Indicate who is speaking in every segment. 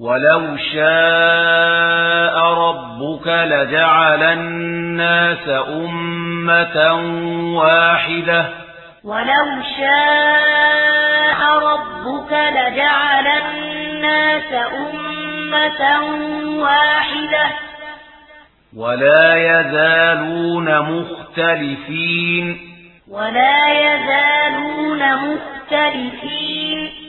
Speaker 1: ولو شاء ربك لجعل الناس أمة واحدة
Speaker 2: ولو شاء ربك لجعل الناس أمة واحدة
Speaker 1: ولا يزالون مختلفين
Speaker 2: ولا يزالون مختلفين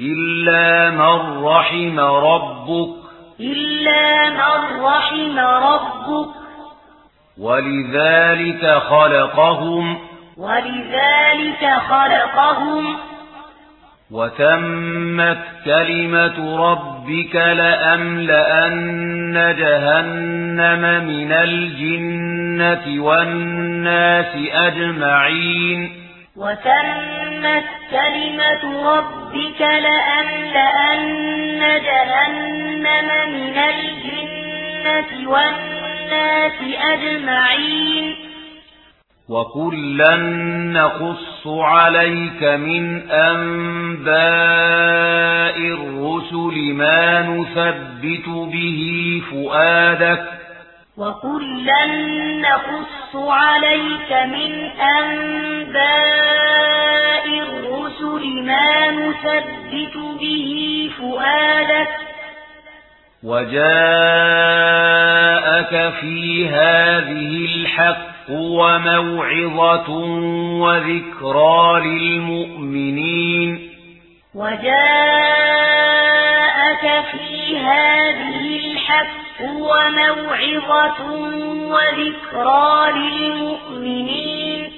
Speaker 1: إلا من رحم ربك
Speaker 2: إلا من رحم ربك
Speaker 1: ولذلك خلقهم
Speaker 2: ولذلك خلقهم
Speaker 1: وتمت كلمة ربك لأملأن جهنم من الجنة والناس أجمعين
Speaker 2: وتمت تمت كلمة ربك لأملأن جهنم من الجنة والناس أجمعين.
Speaker 1: وَكُلًّا نَقُصُّ عَلَيْكَ مِنْ أَنْبَاءِ الرُّسُلِ مَا نُثَبِّتُ بِهِ فُؤَادَكَ.
Speaker 2: وَكُلًّا نَقُصُّ عَلَيْكَ مِنْ أَنْبَاءِ نثبت به فؤادك
Speaker 1: وجاءك في هذه الحق وموعظة وذكرى للمؤمنين
Speaker 2: وجاءك في هذه الحق وموعظة وذكرى للمؤمنين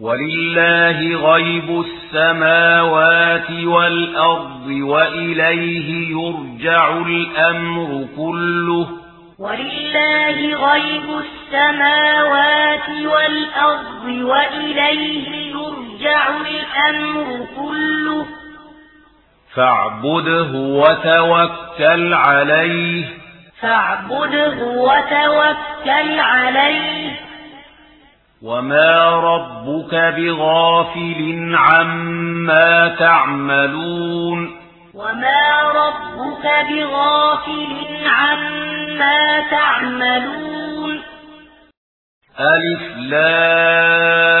Speaker 1: ولله غيب السماوات والأرض وإليه يرجع الأمر كله.
Speaker 2: ولله غيب السماوات والأرض وإليه يرجع الأمر كله.
Speaker 1: فاعبده وتوكل عليه.
Speaker 2: فاعبده وتوكل عليه.
Speaker 1: وما ربك بغافل عما تعملون.
Speaker 2: وما ربك بغافل عما تعملون.
Speaker 1: ألف لام.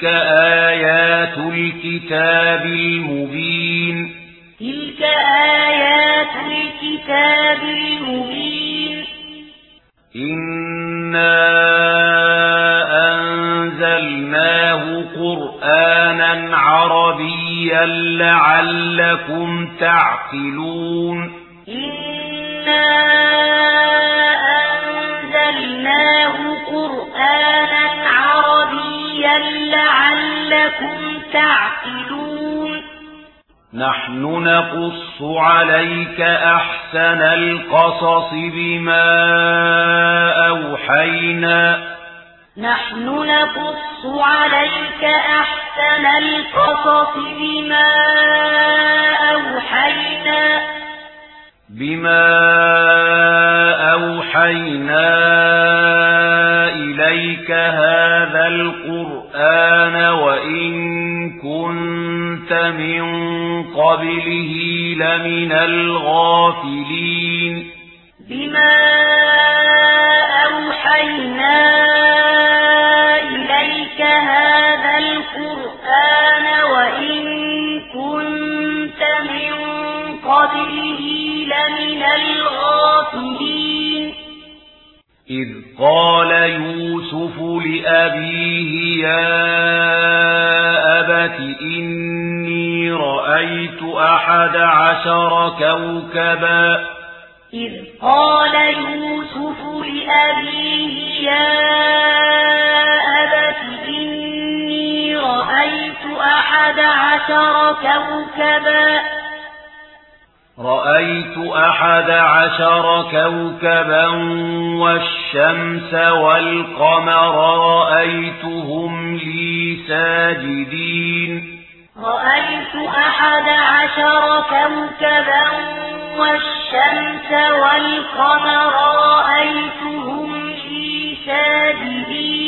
Speaker 1: تلك آيات الكتاب المبين.
Speaker 2: تلك آيات الكتاب المبين.
Speaker 1: إنا أنزلناه قرآنا عربيا لعلكم تعقلون.
Speaker 2: إنا أنزلناه قرآنا عربيا لعلكم تعقلون
Speaker 1: نحن نقص عليك أحسن القصص بما أوحينا
Speaker 2: نحن نقص عليك أحسن القصص بما أوحينا
Speaker 1: بما أوحينا وَإِن كُنْتَ مِن قَبْلِهِ لَمِنَ الْغَافِلِينَ
Speaker 2: بِمَا أَوْحَيْنَا إِلَيْكَ هَذَا الْقُرْآنَ وَإِن كُنْتَ مِن قَبْلِهِ لَمِنَ الْغَافِلِينَ
Speaker 1: إذ قال يوسف لأبيه يا أبت إني رأيت أحد عشر كوكبا
Speaker 2: إذ قال يوسف لأبيه يا أبت إني رأيت أحد عشر كوكبا
Speaker 1: رأيت أحد عشر كوكبا والشمس والقمر رأيتهم لي ساجدين.
Speaker 2: رأيت أحد عشر كوكبا والشمس والقمر رأيتهم لي ساجدين.